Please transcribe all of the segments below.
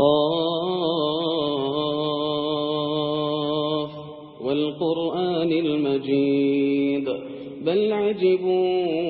قاف والقرآن المجيد. بل عجبون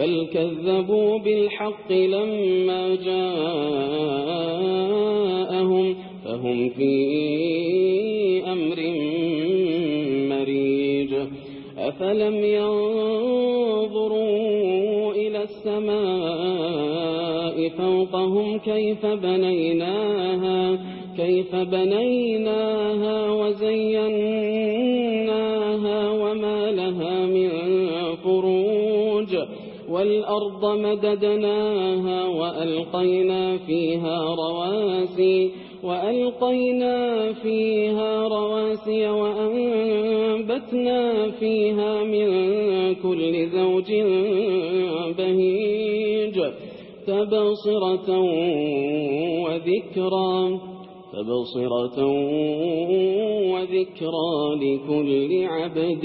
بل كذبوا بالحق لما جاءهم فهم في أمر مريج. أفلم ينظروا إلى السماء فوقهم كيف بنيناها كيف بنيناها وزيناها والأرض مددناها وألقينا فيها رواسي وألقينا فيها رواسي وأنبتنا فيها من كل زوج بهيج. تبصرة وذكرى تبصرة وذكرى لكل عبد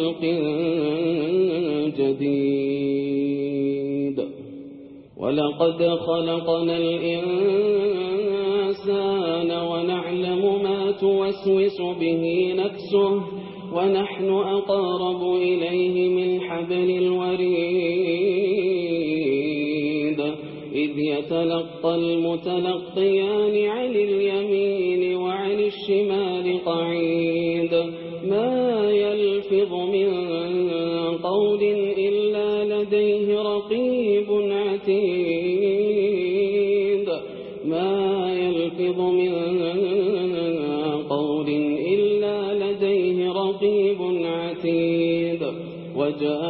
خلق جديد. ولقد خلقنا الإنسان ونعلم ما توسوس به نفسه ونحن أقارب إليه من حبل الوريد. إذ يتلقى المتلقيان عن اليمين وعن الشمال قعيد لديه رقيب عتيد ما يلفظ من قول إلا لديه رقيب عتيد وجاءت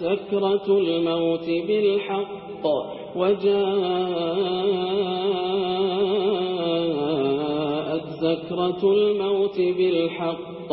سكرة الموت بالحق وجاءت سكرة الموت بالحق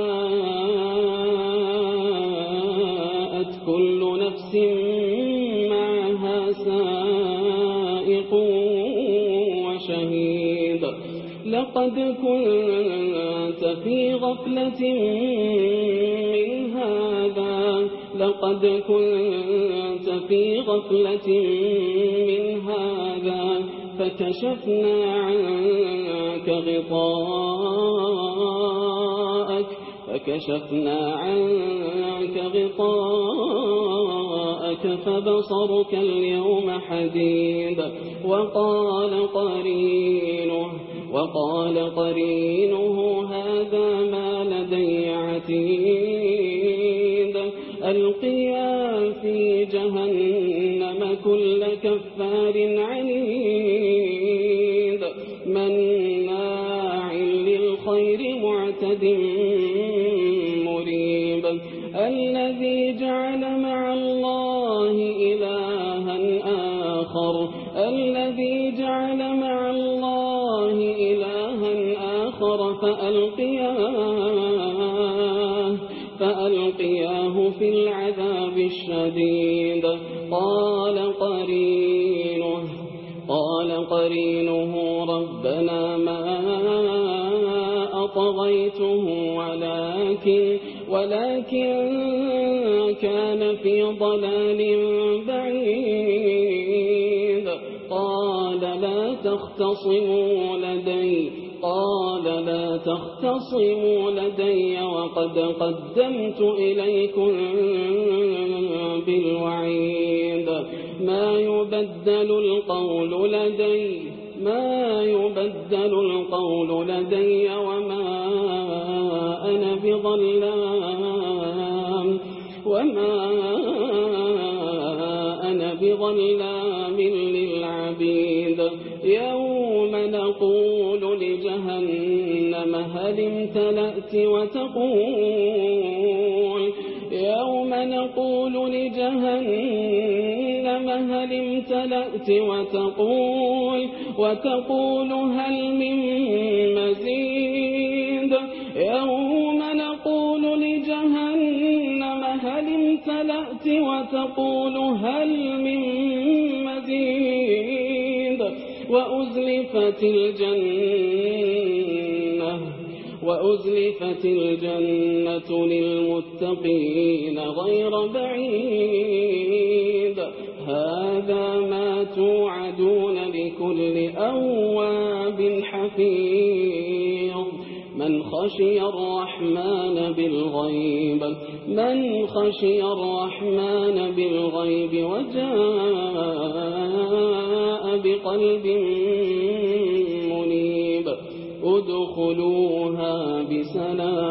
مريض لقد كنت في غفلة من هذا. لقد كنت في غفلة من هذا. فكشفنا عنك غطاء فكشفنا عنك غطاءك فبصرك اليوم حديد وقال قرينه وقال قرينه هذا ما لدي عتيد القيام الذي جعل مع الله إلها آخر الذي جعل مع الله إلها آخر فألقياه فألقياه في العذاب الشديد. قال قرينه قال قرينه ربنا ما أطغيته ولكن ولكن كان في ضلال بعيد. قال لا تختصموا لدي قال لا تختصموا لدي وقد قدمت إليكم بالوعيد. ما يبدل القول لدي ما يبدل القول لدي وما الأرض بظلام وما أنا بظلام للعبيد يوم نقول لجهنم هل امتلأت وتقول يوم نقول لجهنم هل امتلأت وتقول وتقول هل من مزيد يوم نقول لجهنم هل امتلأت وتقول هل من مزيد وأزلفت الجنة وأزلفت الجنة للمتقين غير بعيد هذا ما توعدون لكل أواب حفيد من خشي الرحمن بالغيب من خشي الرحمن بالغيب وجاء بقلب منيب ادخلوها بسلام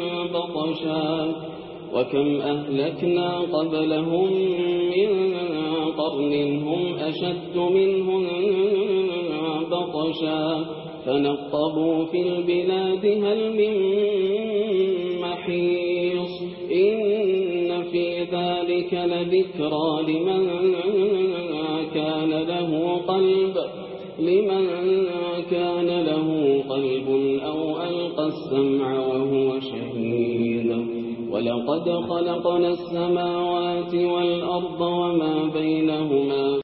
بطشا وكم أهلكنا قبلهم من قرن هم أشد منهم بطشا فنقبوا في البلاد هل من محيص إن في ذلك لذكرى لمن كان له قلب لمن كان له قلب أو ألقى السمع وَلَقَدْ خَلَقْنَا السَّمَاوَاتِ وَالْأَرْضَ وَمَا بَيْنَهُمَا